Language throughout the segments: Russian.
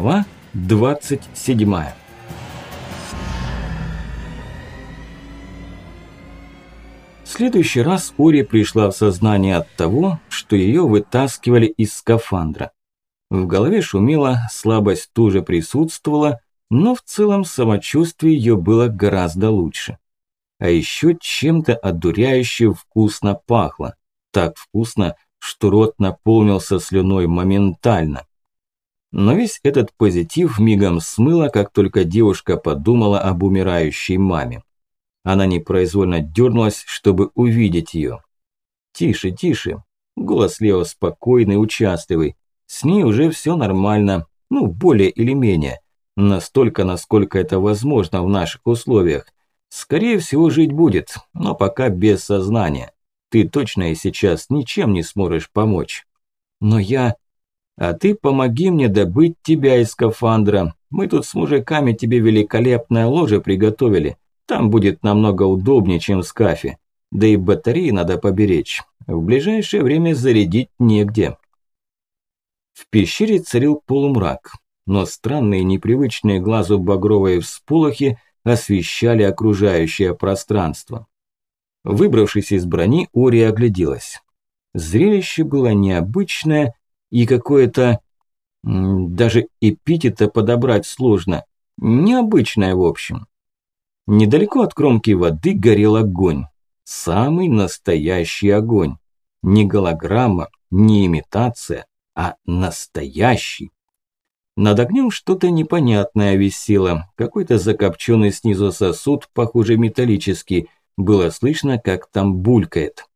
Глава 27 В следующий раз Ори пришла в сознание от того, что ее вытаскивали из скафандра. В голове шумело, слабость тоже присутствовала, но в целом самочувствие ее было гораздо лучше. А еще чем-то одуряюще вкусно пахло. Так вкусно, что рот наполнился слюной моментально. Но весь этот позитив мигом смыло, как только девушка подумала об умирающей маме. Она непроизвольно дернулась, чтобы увидеть ее. «Тише, тише!» Голос Лео спокойный, участливый. С ней уже все нормально, ну, более или менее. Настолько, насколько это возможно в наших условиях. Скорее всего, жить будет, но пока без сознания. Ты точно и сейчас ничем не сможешь помочь. Но я... А ты помоги мне добыть тебя из скафандра. Мы тут с мужиками тебе великолепное ложе приготовили. Там будет намного удобнее, чем в скафе. Да и батареи надо поберечь. В ближайшее время зарядить негде. В пещере царил полумрак, но странные непривычные глазу багровые всполохи освещали окружающее пространство. Выбравшись из брони, Ори огляделась. Зрелище было необычное и какое-то... Даже эпитета подобрать сложно. Необычное, в общем. Недалеко от кромки воды горел огонь. Самый настоящий огонь. Не голограмма, не имитация, а настоящий. Над огнем что-то непонятное висело. Какой-то закопченный снизу сосуд, похоже металлический. Было слышно, как там булькает.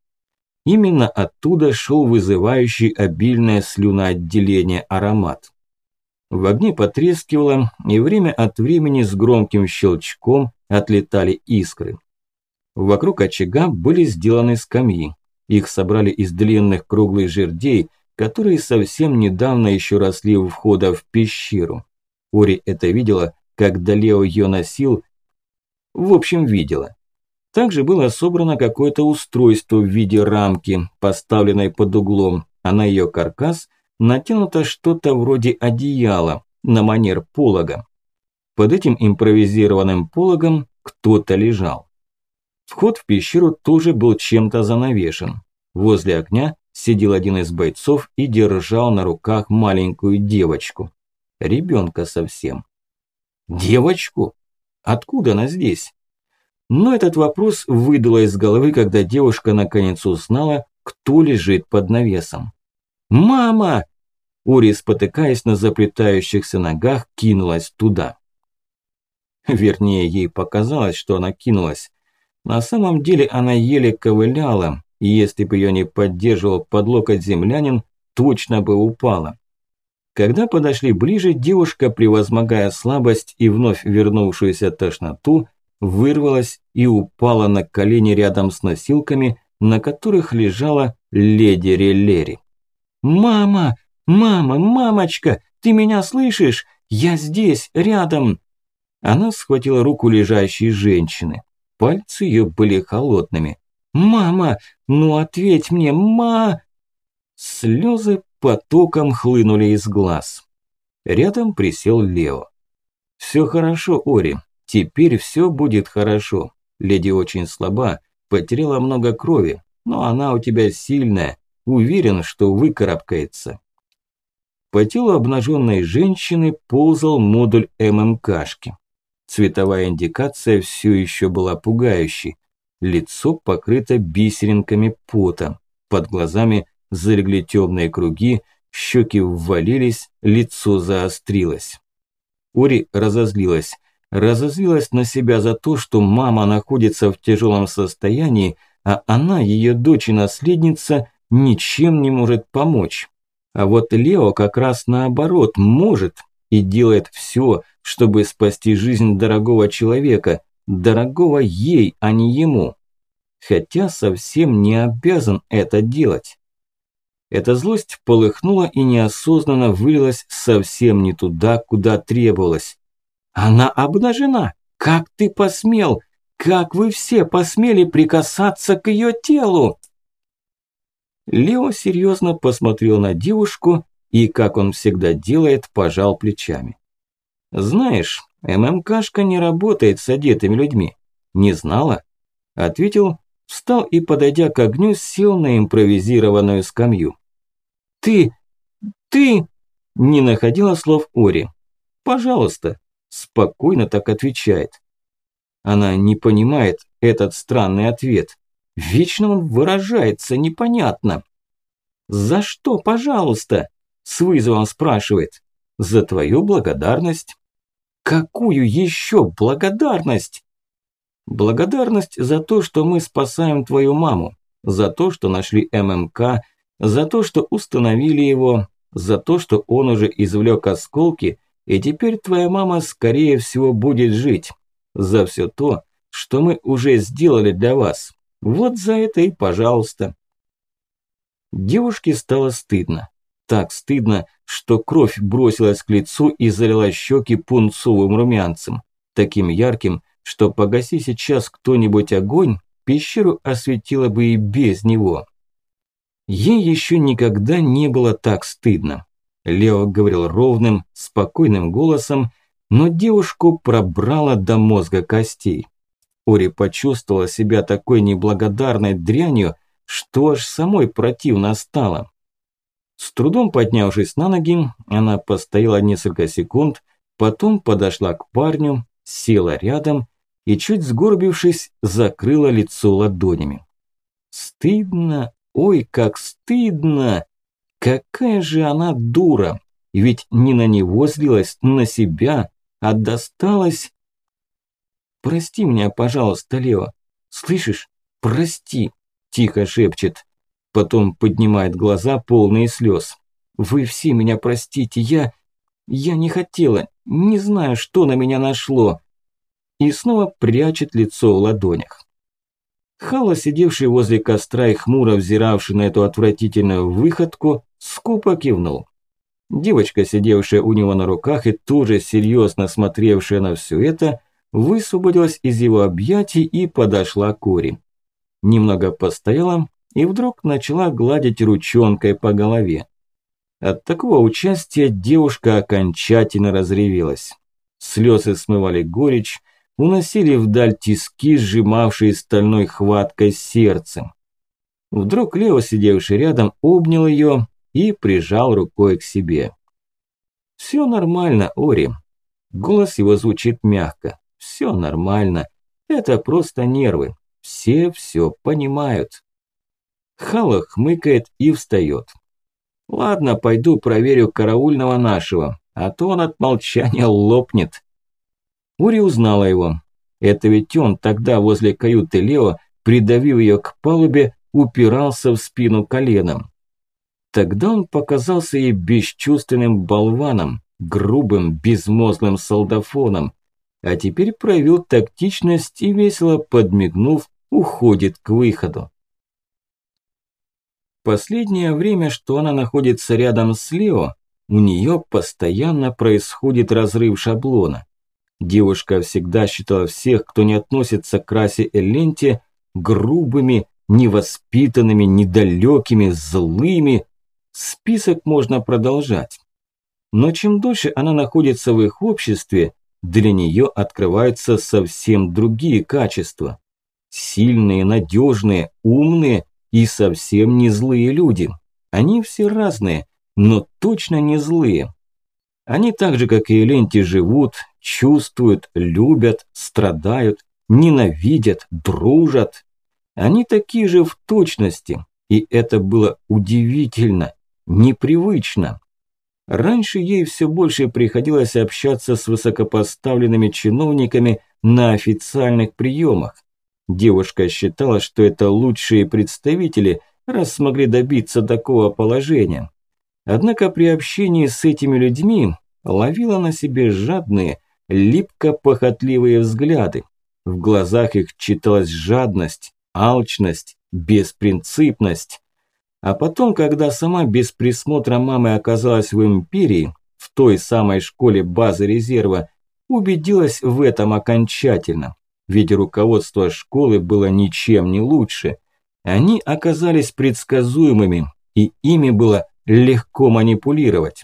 Именно оттуда шел вызывающий обильное слюноотделение аромат. В огне потрескивало, и время от времени с громким щелчком отлетали искры. Вокруг очага были сделаны скамьи. Их собрали из длинных круглых жердей, которые совсем недавно еще росли у входа в пещеру. Ори это видела, когда Лео ее носил. В общем, видела. Также было собрано какое-то устройство в виде рамки, поставленной под углом, а на ее каркас натянуто что-то вроде одеяла на манер полога. Под этим импровизированным пологом кто-то лежал. Вход в пещеру тоже был чем-то занавешен. Возле огня сидел один из бойцов и держал на руках маленькую девочку. Ребенка совсем. Девочку? Откуда она здесь? Но этот вопрос выдало из головы, когда девушка наконец узнала, кто лежит под навесом. «Мама!» Ури, спотыкаясь на заплетающихся ногах, кинулась туда. Вернее, ей показалось, что она кинулась. На самом деле она еле ковыляла, и если бы ее не поддерживал под локоть землянин, точно бы упала. Когда подошли ближе, девушка, превозмогая слабость и вновь вернувшуюся тошноту, вырвалась и упала на колени рядом с носилками, на которых лежала леди Реллери. «Мама! Мама! Мамочка! Ты меня слышишь? Я здесь, рядом!» Она схватила руку лежащей женщины. Пальцы ее были холодными. «Мама! Ну ответь мне, ма!» Слезы потоком хлынули из глаз. Рядом присел Лео. «Все хорошо, Ори. Теперь все будет хорошо. Леди очень слаба, потеряла много крови, но она у тебя сильная. Уверен, что выкарабкается». По телу обнаженной женщины ползал модуль ММКшки. Цветовая индикация все еще была пугающей. Лицо покрыто бисеринками пота. Под глазами залегли темные круги, щеки ввалились, лицо заострилось. Ори разозлилась. Разозлилась на себя за то, что мама находится в тяжелом состоянии, а она, ее дочь и наследница, ничем не может помочь. А вот Лео как раз наоборот может и делает все, чтобы спасти жизнь дорогого человека, дорогого ей, а не ему. Хотя совсем не обязан это делать. Эта злость полыхнула и неосознанно вылилась совсем не туда, куда требовалось. Она обнажена! Как ты посмел? Как вы все посмели прикасаться к ее телу? Лео серьезно посмотрел на девушку и, как он всегда делает, пожал плечами. «Знаешь, ММКшка не работает с одетыми людьми. Не знала?» Ответил, встал и, подойдя к огню, сел на импровизированную скамью. «Ты... ты...» Не находила слов Ори. «Пожалуйста», спокойно так отвечает. Она не понимает этот странный ответ. Вечно он выражается непонятно. «За что, пожалуйста?» – с вызовом спрашивает. «За твою благодарность». «Какую еще благодарность?» «Благодарность за то, что мы спасаем твою маму, за то, что нашли ММК, за то, что установили его, за то, что он уже извлек осколки, и теперь твоя мама, скорее всего, будет жить. За все то, что мы уже сделали для вас. Вот за это и пожалуйста». Девушке стало стыдно. Так стыдно, что кровь бросилась к лицу и залила щеки пунцовым румянцем. Таким ярким, что погаси сейчас кто-нибудь огонь, пещеру осветило бы и без него. Ей еще никогда не было так стыдно. Лео говорил ровным, спокойным голосом, но девушку пробрало до мозга костей. Ори почувствовала себя такой неблагодарной дрянью, что аж самой противно стало. С трудом поднявшись на ноги, она постояла несколько секунд, потом подошла к парню, села рядом и, чуть сгорбившись, закрыла лицо ладонями. Стыдно, ой, как стыдно! Какая же она дура! Ведь не на него злилась, на себя, а досталась... Прости меня, пожалуйста, Лео. Слышишь? Прости тихо шепчет. Потом поднимает глаза, полные слез. «Вы все меня простите, я... я не хотела, не знаю, что на меня нашло». И снова прячет лицо в ладонях. Хала, сидевший возле костра и хмуро взиравший на эту отвратительную выходку, скупо кивнул. Девочка, сидевшая у него на руках и тоже серьезно смотревшая на все это, высвободилась из его объятий и подошла к Кори немного постояла и вдруг начала гладить ручонкой по голове. От такого участия девушка окончательно разревелась. Слезы смывали горечь, уносили вдаль тиски, сжимавшие стальной хваткой сердцем. Вдруг Лео, сидевший рядом, обнял ее и прижал рукой к себе. «Все нормально, Ори». Голос его звучит мягко. «Все нормально. Это просто нервы. Все все понимают. Хала хмыкает и встает. Ладно, пойду проверю караульного нашего, а то он от молчания лопнет. Ури узнала его. Это ведь он тогда возле каюты Лео, придавив ее к палубе, упирался в спину коленом. Тогда он показался ей бесчувственным болваном, грубым, безмозглым солдафоном, а теперь проявил тактичность и, весело подмигнув, уходит к выходу. Последнее время, что она находится рядом с Лео, у нее постоянно происходит разрыв шаблона. Девушка всегда считала всех, кто не относится к расе Эленте, грубыми, невоспитанными, недалекими, злыми. Список можно продолжать. Но чем дольше она находится в их обществе, для нее открываются совсем другие качества. Сильные, надежные, умные и совсем не злые люди. Они все разные, но точно не злые. Они так же, как и Эленти, живут, чувствуют, любят, страдают, ненавидят, дружат. Они такие же в точности, и это было удивительно, непривычно. Раньше ей все больше приходилось общаться с высокопоставленными чиновниками на официальных приемах. Девушка считала, что это лучшие представители, раз смогли добиться такого положения. Однако при общении с этими людьми ловила на себе жадные, липко-похотливые взгляды. В глазах их читалась жадность, алчность, беспринципность. А потом, когда сама без присмотра мамы оказалась в империи, в той самой школе базы резерва, убедилась в этом окончательно ведь руководство школы было ничем не лучше. Они оказались предсказуемыми, и ими было легко манипулировать.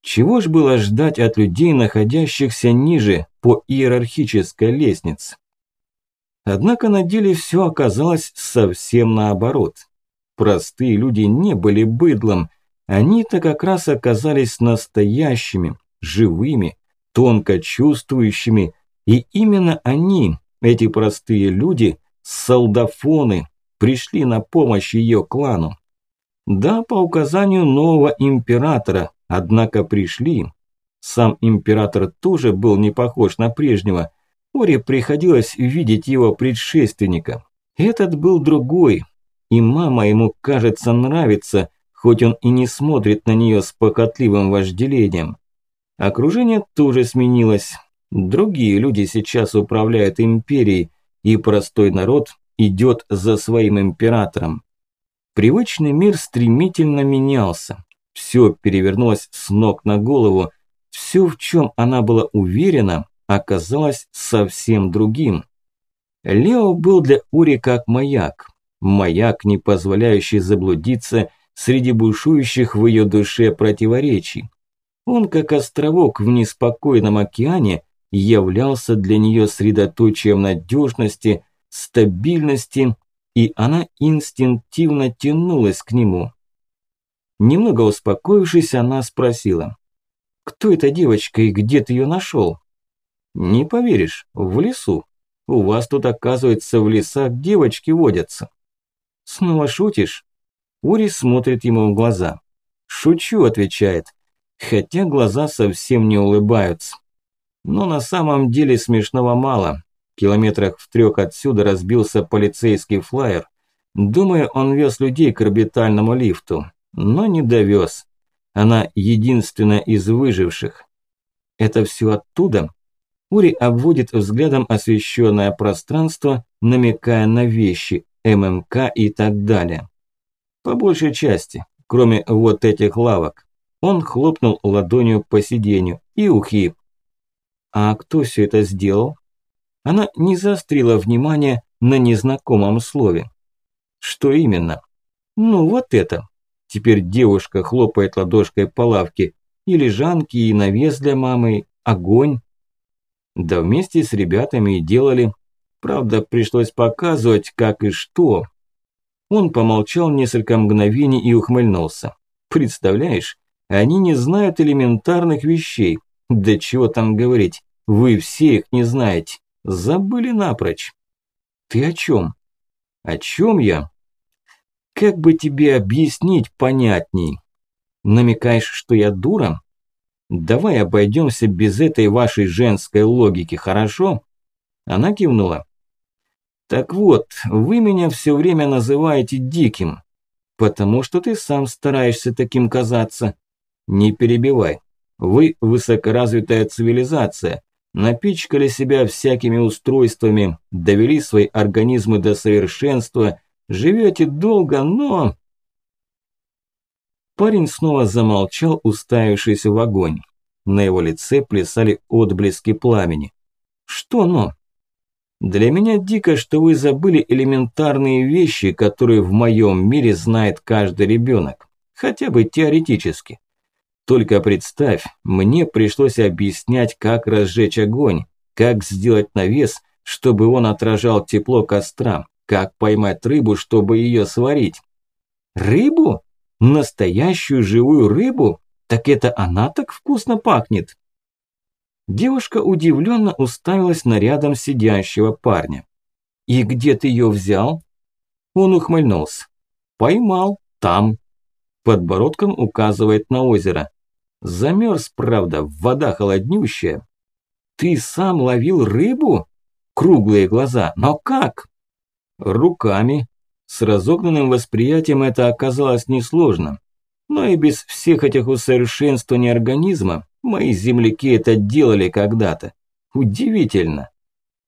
Чего ж было ждать от людей, находящихся ниже по иерархической лестнице? Однако на деле все оказалось совсем наоборот. Простые люди не были быдлом, они-то как раз оказались настоящими, живыми, тонко чувствующими, и именно они, эти простые люди, солдафоны, пришли на помощь ее клану. Да, по указанию нового императора, однако пришли. Сам император тоже был не похож на прежнего. Оре приходилось видеть его предшественника. Этот был другой, и мама ему, кажется, нравится, хоть он и не смотрит на нее с похотливым вожделением. Окружение тоже сменилось. Другие люди сейчас управляют империей, и простой народ идет за своим императором. Привычный мир стремительно менялся. Все перевернулось с ног на голову. Все, в чем она была уверена, оказалось совсем другим. Лео был для Ури как маяк. Маяк, не позволяющий заблудиться среди бушующих в ее душе противоречий. Он, как островок в неспокойном океане, являлся для нее средоточием надежности, стабильности, и она инстинктивно тянулась к нему. Немного успокоившись, она спросила, «Кто эта девочка и где ты ее нашел?» «Не поверишь, в лесу. У вас тут, оказывается, в лесах девочки водятся». «Снова шутишь?» Ури смотрит ему в глаза. «Шучу», – отвечает, хотя глаза совсем не улыбаются. Но на самом деле смешного мало. В километрах в трех отсюда разбился полицейский флайер. Думаю, он вез людей к орбитальному лифту, но не довез. Она единственная из выживших. Это все оттуда? Ури обводит взглядом освещенное пространство, намекая на вещи, ММК и так далее. По большей части, кроме вот этих лавок. Он хлопнул ладонью по сиденью. И ухи. А кто все это сделал? Она не заострила внимание на незнакомом слове. Что именно? Ну вот это. Теперь девушка хлопает ладошкой по лавке. И лежанки, и навес для мамы, огонь. Да вместе с ребятами и делали. Правда, пришлось показывать, как и что. Он помолчал несколько мгновений и ухмыльнулся. Представляешь, они не знают элементарных вещей. Да чего там говорить, вы все их не знаете. Забыли напрочь. Ты о чем? О чем я? Как бы тебе объяснить понятней? Намекаешь, что я дура? Давай обойдемся без этой вашей женской логики, хорошо? Она кивнула. Так вот, вы меня все время называете диким, потому что ты сам стараешься таким казаться. Не перебивай. Вы высокоразвитая цивилизация, напичкали себя всякими устройствами, довели свои организмы до совершенства, живете долго, но... Парень снова замолчал, уставившись в огонь. На его лице плясали отблески пламени. Что но? Для меня дико, что вы забыли элементарные вещи, которые в моем мире знает каждый ребенок. Хотя бы теоретически. Только представь, мне пришлось объяснять, как разжечь огонь, как сделать навес, чтобы он отражал тепло костра, как поймать рыбу, чтобы ее сварить. Рыбу? Настоящую живую рыбу? Так это она так вкусно пахнет. Девушка удивленно уставилась на рядом сидящего парня. «И где ты ее взял?» Он ухмыльнулся. «Поймал, там». Подбородком указывает на озеро. Замерз, правда, вода холоднющая. Ты сам ловил рыбу? Круглые глаза. Но как? Руками. С разогнанным восприятием это оказалось несложно. Но и без всех этих усовершенствований организма мои земляки это делали когда-то. Удивительно.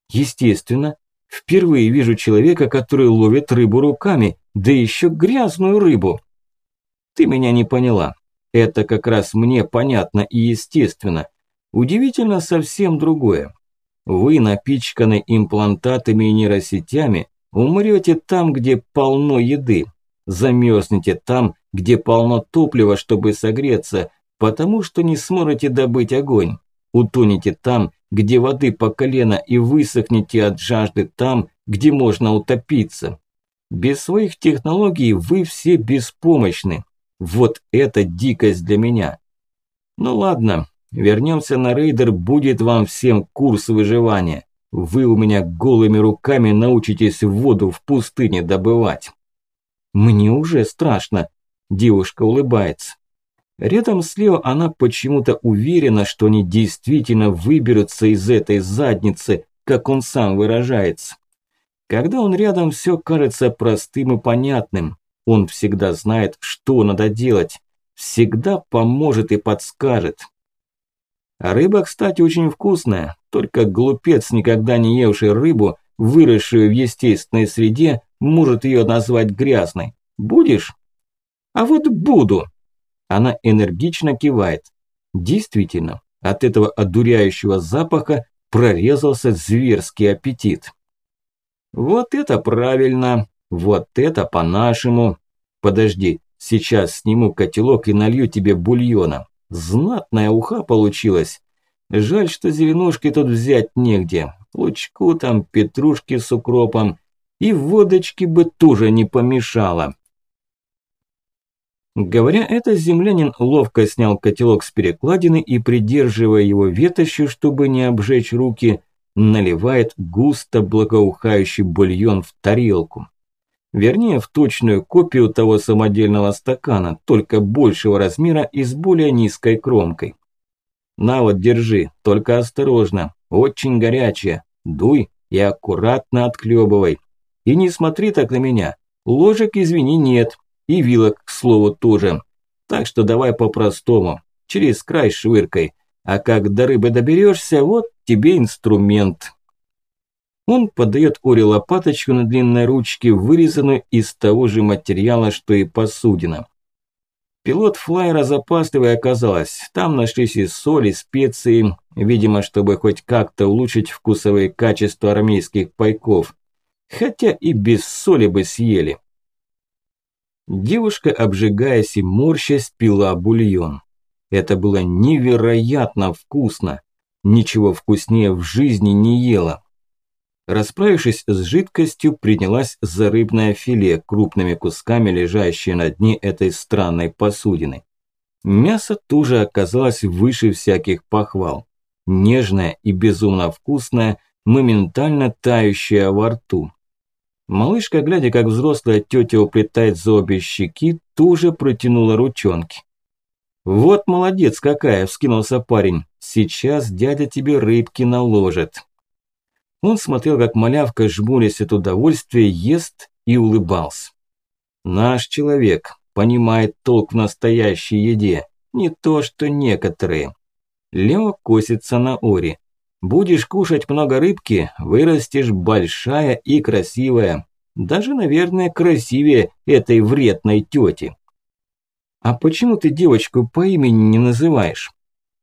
Естественно, впервые вижу человека, который ловит рыбу руками, да еще грязную рыбу. Ты меня не поняла. Это как раз мне понятно и естественно. Удивительно совсем другое. Вы, напичканы имплантатами и нейросетями, умрете там, где полно еды. Замерзнете там, где полно топлива, чтобы согреться, потому что не сможете добыть огонь. Утонете там, где воды по колено и высохнете от жажды там, где можно утопиться. Без своих технологий вы все беспомощны. Вот это дикость для меня. Ну ладно, вернемся на рейдер, будет вам всем курс выживания. Вы у меня голыми руками научитесь воду в пустыне добывать. Мне уже страшно. Девушка улыбается. Рядом с Лео она почему-то уверена, что они действительно выберутся из этой задницы, как он сам выражается. Когда он рядом, все кажется простым и понятным. Он всегда знает, что надо делать. Всегда поможет и подскажет. Рыба, кстати, очень вкусная. Только глупец, никогда не евший рыбу, выросшую в естественной среде, может ее назвать грязной. Будешь? А вот буду. Она энергично кивает. Действительно, от этого одуряющего запаха прорезался зверский аппетит. Вот это правильно, вот это по-нашему. Подожди, сейчас сниму котелок и налью тебе бульона. Знатная уха получилась. Жаль, что зеленушки тут взять негде. Лучку там, петрушки с укропом. И водочки бы тоже не помешало. Говоря это, землянин ловко снял котелок с перекладины и, придерживая его ветошью, чтобы не обжечь руки, наливает густо благоухающий бульон в тарелку. Вернее, в точную копию того самодельного стакана, только большего размера и с более низкой кромкой. На вот, держи, только осторожно, очень горячая, дуй и аккуратно отхлебывай. И не смотри так на меня, ложек, извини, нет, и вилок, к слову, тоже. Так что давай по-простому, через край швыркой, а как до рыбы доберешься, вот тебе инструмент. Он подает Оре лопаточку на длинной ручке, вырезанную из того же материала, что и посудина. Пилот флайера запасливый оказалась. Там нашлись и соль, и специи, видимо, чтобы хоть как-то улучшить вкусовые качества армейских пайков. Хотя и без соли бы съели. Девушка, обжигаясь и морщась, пила бульон. Это было невероятно вкусно. Ничего вкуснее в жизни не ела. Расправившись с жидкостью, принялась за рыбное филе, крупными кусками лежащее на дне этой странной посудины. Мясо тоже оказалось выше всяких похвал. Нежное и безумно вкусное, моментально тающее во рту. Малышка, глядя, как взрослая тетя уплетает за обе щеки, тоже протянула ручонки. «Вот молодец какая!» – вскинулся парень. «Сейчас дядя тебе рыбки наложит». Он смотрел, как малявка, жмурясь от удовольствия, ест и улыбался. «Наш человек понимает толк в настоящей еде, не то что некоторые». Лео косится на Ори. «Будешь кушать много рыбки, вырастешь большая и красивая. Даже, наверное, красивее этой вредной тети». «А почему ты девочку по имени не называешь?»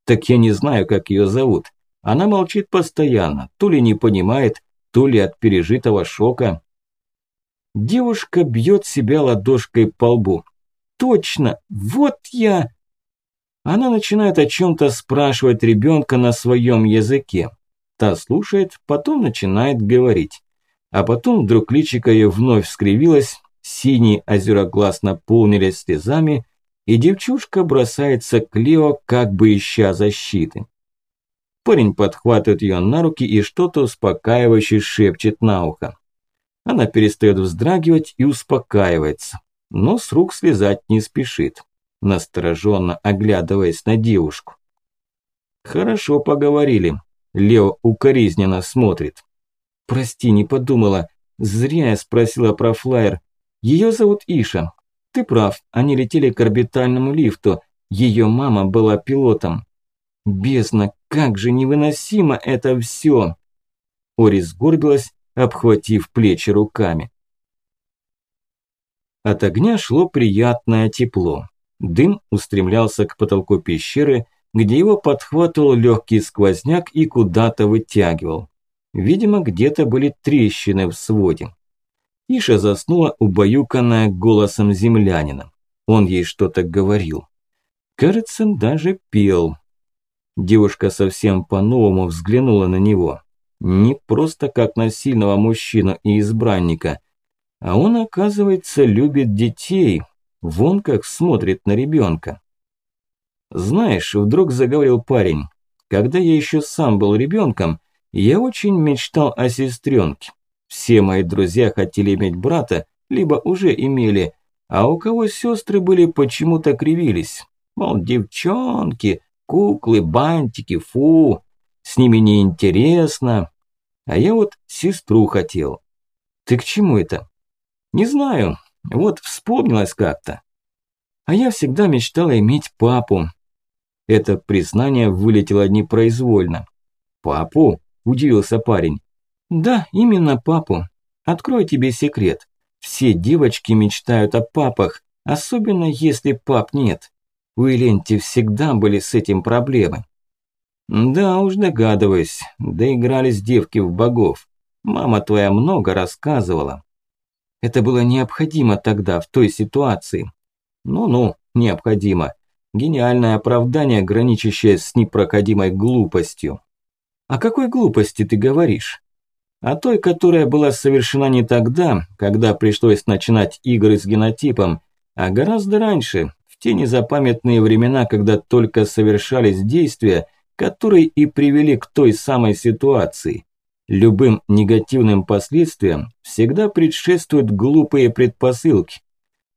«Так я не знаю, как ее зовут. Она молчит постоянно, то ли не понимает, то ли от пережитого шока». Девушка бьет себя ладошкой по лбу. «Точно! Вот я!» Она начинает о чем-то спрашивать ребенка на своем языке. Та слушает, потом начинает говорить. А потом вдруг личико ее вновь скривилось, синие озера глаз наполнились слезами, и девчушка бросается к Лео, как бы ища защиты. Парень подхватывает ее на руки и что-то успокаивающе шепчет на ухо. Она перестает вздрагивать и успокаивается, но с рук слезать не спешит, настороженно оглядываясь на девушку. «Хорошо поговорили», – Лео укоризненно смотрит. «Прости, не подумала. Зря я спросила про флайер. Ее зовут Иша. Ты прав, они летели к орбитальному лифту. Ее мама была пилотом. Бездна, как же невыносимо это все. Ори сгорбилась, обхватив плечи руками. От огня шло приятное тепло. Дым устремлялся к потолку пещеры, где его подхватывал легкий сквозняк и куда-то вытягивал. Видимо, где-то были трещины в своде. Иша заснула, убаюканная голосом землянина. Он ей что-то говорил. Кажется, даже пел. Девушка совсем по-новому взглянула на него. Не просто как на сильного мужчину и избранника, а он, оказывается, любит детей. Вон как смотрит на ребенка. Знаешь, вдруг заговорил парень, когда я еще сам был ребенком, я очень мечтал о сестренке. Все мои друзья хотели иметь брата, либо уже имели, а у кого сестры были, почему-то кривились. Мол, девчонки, куклы, бантики, фу, с ними неинтересно. А я вот сестру хотел. Ты к чему это? Не знаю, вот вспомнилось как-то. А я всегда мечтала иметь папу. Это признание вылетело непроизвольно. «Папу?» – удивился парень. «Да, именно папу. Открой тебе секрет. Все девочки мечтают о папах, особенно если пап нет. У Эленти всегда были с этим проблемы. Да уж догадываюсь, доигрались девки в богов. Мама твоя много рассказывала. Это было необходимо тогда, в той ситуации. Ну-ну, необходимо. Гениальное оправдание, граничащее с непроходимой глупостью. О какой глупости ты говоришь? О той, которая была совершена не тогда, когда пришлось начинать игры с генотипом, а гораздо раньше, в те незапамятные времена, когда только совершались действия, которые и привели к той самой ситуации. Любым негативным последствиям всегда предшествуют глупые предпосылки.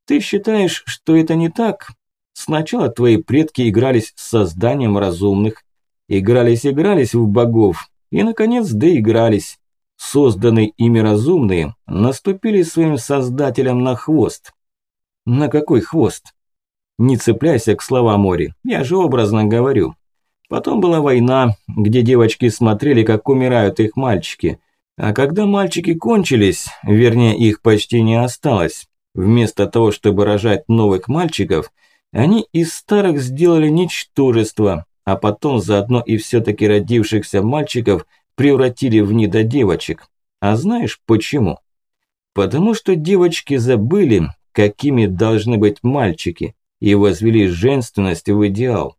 Ты считаешь, что это не так? Сначала твои предки игрались с созданием разумных, игрались-игрались в богов и, наконец, доигрались. Созданные ими разумные наступили своим создателям на хвост. На какой хвост? Не цепляйся к словам Мори, я же образно говорю. Потом была война, где девочки смотрели, как умирают их мальчики. А когда мальчики кончились, вернее их почти не осталось, вместо того, чтобы рожать новых мальчиков, они из старых сделали ничтожество, а потом заодно и все-таки родившихся мальчиков превратили в недодевочек. А знаешь почему? Потому что девочки забыли, какими должны быть мальчики, и возвели женственность в идеал.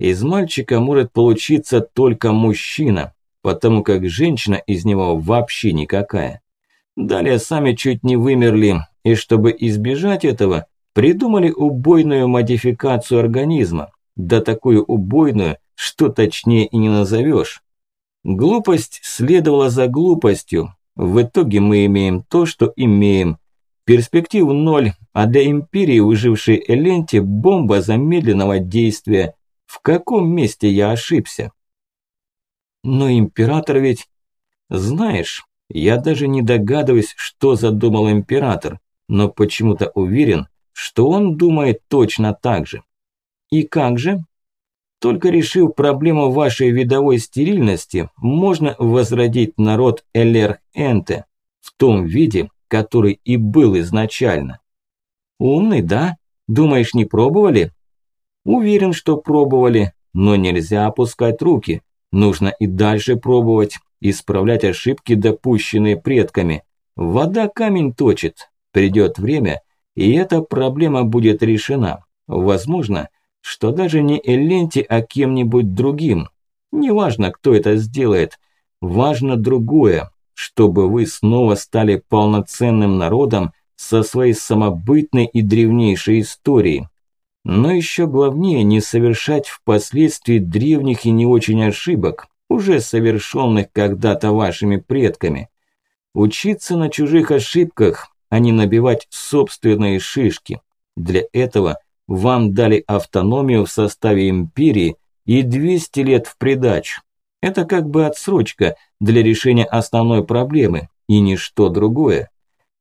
Из мальчика может получиться только мужчина, потому как женщина из него вообще никакая. Далее сами чуть не вымерли, и чтобы избежать этого, придумали убойную модификацию организма, да такую убойную, что точнее и не назовешь. Глупость следовала за глупостью, в итоге мы имеем то, что имеем, Перспектив ноль, а для империи, выжившей Эленте, бомба замедленного действия. В каком месте я ошибся? Но император ведь... Знаешь, я даже не догадываюсь, что задумал император, но почему-то уверен, что он думает точно так же. И как же? Только решив проблему вашей видовой стерильности, можно возродить народ Элер-Энте в том виде, который и был изначально. Умный, да? Думаешь, не пробовали? Уверен, что пробовали, но нельзя опускать руки. Нужно и дальше пробовать, исправлять ошибки, допущенные предками. Вода камень точит. Придет время, и эта проблема будет решена. Возможно, что даже не Эленти, а кем-нибудь другим. Неважно, кто это сделает. Важно другое чтобы вы снова стали полноценным народом со своей самобытной и древнейшей историей. Но еще главнее не совершать впоследствии древних и не очень ошибок, уже совершенных когда-то вашими предками. Учиться на чужих ошибках, а не набивать собственные шишки. Для этого вам дали автономию в составе империи и 200 лет в придачу. Это как бы отсрочка для решения основной проблемы и ничто другое.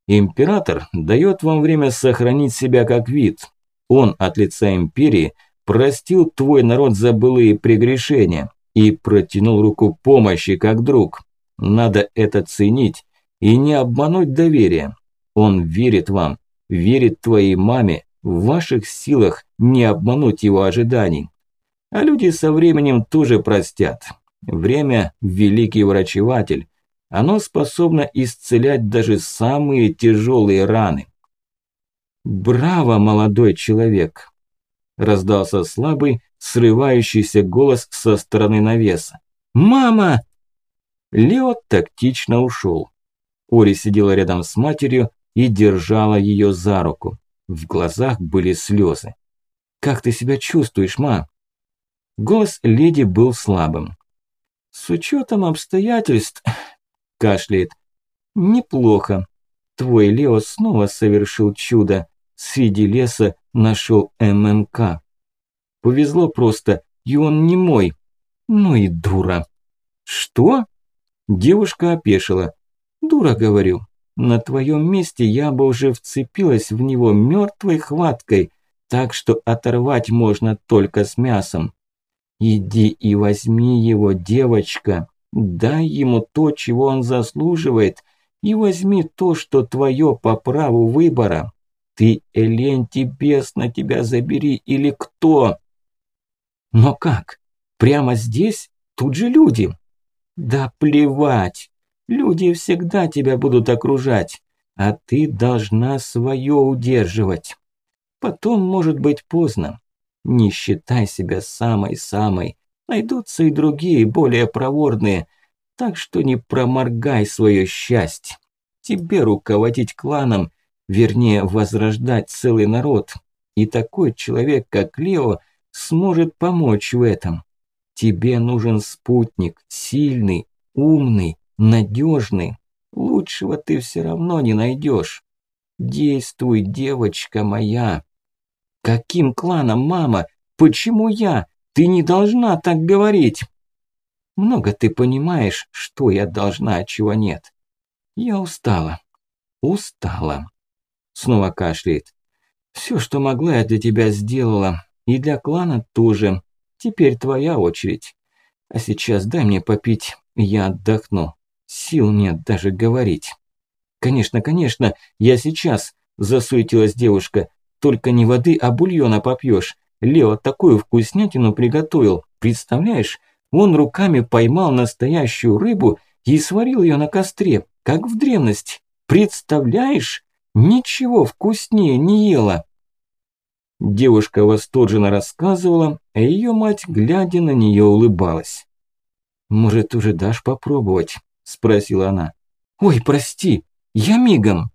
Император дает вам время сохранить себя как вид. Он от лица империи простил твой народ за былые прегрешения и протянул руку помощи как друг. Надо это ценить и не обмануть доверие. Он верит вам, верит твоей маме, в ваших силах не обмануть его ожиданий. А люди со временем тоже простят. Время – великий врачеватель. Оно способно исцелять даже самые тяжелые раны. Браво, молодой человек! Раздался слабый, срывающийся голос со стороны навеса. «Мама!» Лео тактично ушел. Ори сидела рядом с матерью и держала ее за руку. В глазах были слезы. «Как ты себя чувствуешь, ма?» Голос леди был слабым. «С учетом обстоятельств...» – кашляет. «Неплохо. Твой Лео снова совершил чудо. Среди леса нашел ММК. Повезло просто, и он не мой. Ну и дура». «Что?» Девушка опешила. «Дура, говорю. На твоем месте я бы уже вцепилась в него мертвой хваткой, так что оторвать можно только с мясом. Иди и возьми его, девочка. Дай ему то, чего он заслуживает, и возьми то, что твое по праву выбора. Ты, Элен, без на тебя забери или кто? Но как? Прямо здесь? Тут же люди. Да плевать. Люди всегда тебя будут окружать, а ты должна свое удерживать. Потом может быть поздно. Не считай себя самой-самой. Найдутся и другие, более проворные. Так что не проморгай свое счастье. Тебе руководить кланом, вернее, возрождать целый народ. И такой человек, как Лео, сможет помочь в этом. Тебе нужен спутник, сильный, умный, надежный. Лучшего ты все равно не найдешь. Действуй, девочка моя. Каким кланом, мама? Почему я? Ты не должна так говорить. Много ты понимаешь, что я должна, а чего нет. Я устала. Устала. Снова кашляет. Все, что могла, я для тебя сделала. И для клана тоже. Теперь твоя очередь. А сейчас дай мне попить, я отдохну. Сил нет даже говорить. Конечно, конечно, я сейчас, засуетилась девушка. Только не воды, а бульона попьешь. Лео такую вкуснятину приготовил. Представляешь, он руками поймал настоящую рыбу и сварил ее на костре, как в древности. Представляешь? Ничего вкуснее не ела. Девушка восторженно рассказывала, а ее мать, глядя на нее, улыбалась. «Может, уже дашь попробовать?» – спросила она. «Ой, прости, я мигом!»